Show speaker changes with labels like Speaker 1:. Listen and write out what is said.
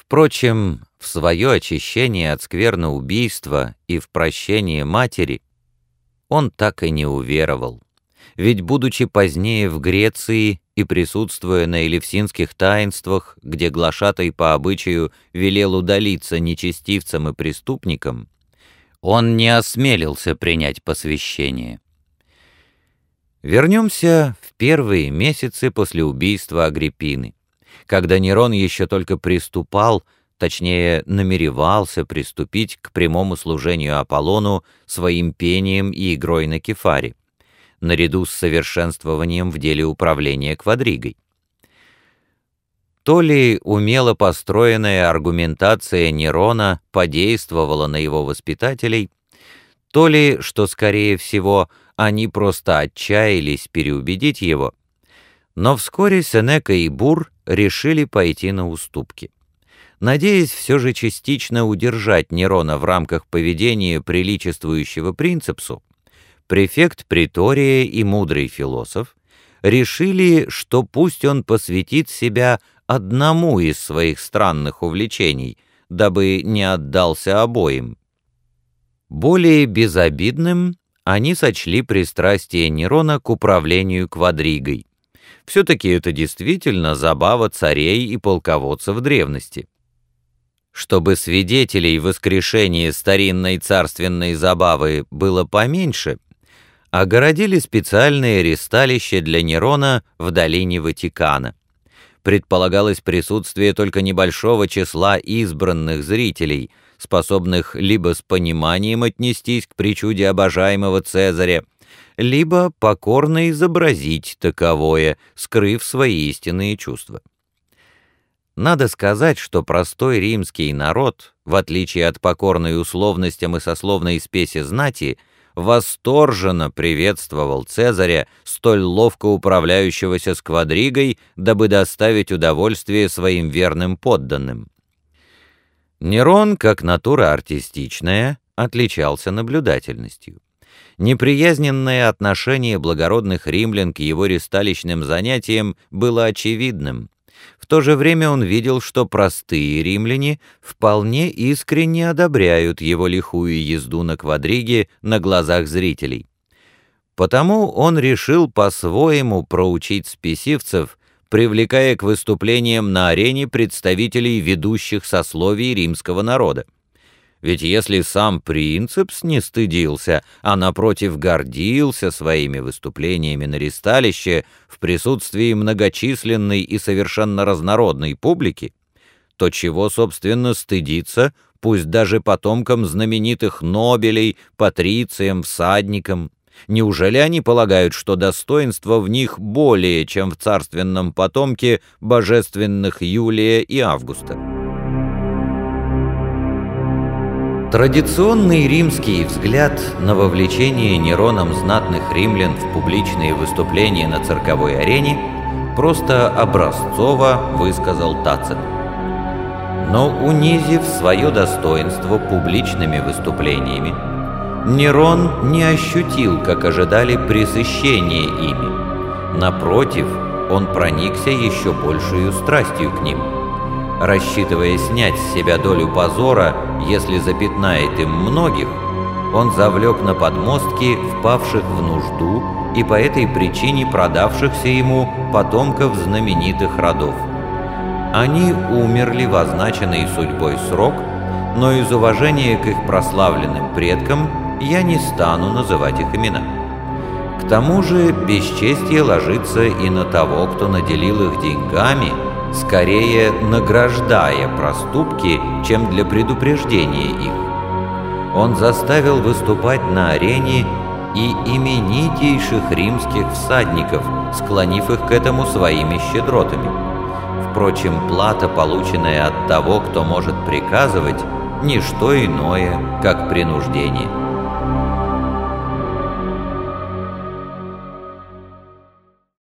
Speaker 1: Впрочем, в свое очищение от скверно убийства и в прощение матери он так и не уверовал. Ведь, будучи позднее в Греции и присутствуя на элевсинских таинствах, где глашатай по обычаю велел удалиться нечестивцам и преступникам, он не осмелился принять посвящение. Вернемся в первые месяцы после убийства Агриппины, когда Нерон еще только приступал, точнее намеревался приступить к прямому служению Аполлону своим пением и игрой на кефаре, наряду с совершенствованием в деле управления квадригой. То ли умело построенная аргументация Нерона подействовала на его воспитателей, то ли, что скорее всего, они просто отчаялись переубедить его, но вскоре Сенека и Бур решили пойти на уступки. Надеясь все же частично удержать Нерона в рамках поведения, приличествующего принципсу, префект Притория и мудрый философ решили, что пусть он посвятит себя одному из своих странных увлечений, дабы не отдался обоим. Более безобидным они сочли пристрастие Нерона к управлению квадригой. Все-таки это действительно забава царей и полководцев древности. Чтобы свидетелей воскрешения старинной царственной забавы было поменьше, огородили специальное ресталище для Нерона в долине Ватикана. Предполагалось присутствие только небольшого числа избранных зрителей – способных либо с пониманием отнестись к причуде обожаемого Цезаря, либо покорно изобразить таковое, скрыв свои истинные чувства. Надо сказать, что простой римский народ, в отличие от покорной условностям и сословной спеси знати, восторженно приветствовал Цезаря, столь ловко управляющегося с квадригой, дабы доставить удовольствие своим верным подданным. Нерон, как натура артистичная, отличался наблюдательностью. Неприязненное отношение благородных римлян к его ресталищным занятиям было очевидным. В то же время он видел, что простые римляне вполне искренне одобряют его лихую езду на квадриге на глазах зрителей. Потому он решил по-своему проучить спесивцев привлекая к выступлениям на арене представителей ведущих сословий римского народа. Ведь если сам принцепс не стыдился, а напротив гордился своими выступлениями на ристалище в присутствии многочисленной и совершенно разнородной публики, то чего, собственно, стыдиться, пусть даже потомкам знаменитых Нобелей, патрициям, всадникам, Неужели они полагают, что достоинство в них более, чем в царственном потомке божественных Юлия и Августа? Традиционный римский взгляд на вовлечение Нероном знатных римлян в публичные выступления на цирковой арене просто образцово высказал Тацит. Но унизив свое достоинство публичными выступлениями, Нерон не ощутил, как ожидали, пресыщения ими. Напротив, он проникся еще большую страстью к ним. Рассчитывая снять с себя долю позора, если запятнает им многих, он завлек на подмостки впавших в нужду и по этой причине продавшихся ему потомков знаменитых родов. Они умерли в означенный судьбой срок, но из уважения к их прославленным предкам я не стану называть их имена. К тому же бесчестие ложится и на того, кто наделил их деньгами, скорее награждая проступки, чем для предупреждения их. Он заставил выступать на арене и именитейших римских всадников, склонив их к этому своими щедротами. Впрочем, плата, полученная от того, кто может приказывать, ничто иное, как принуждение.